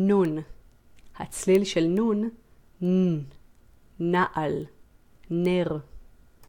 נון. הצליל של נון, נ, נעל, נר.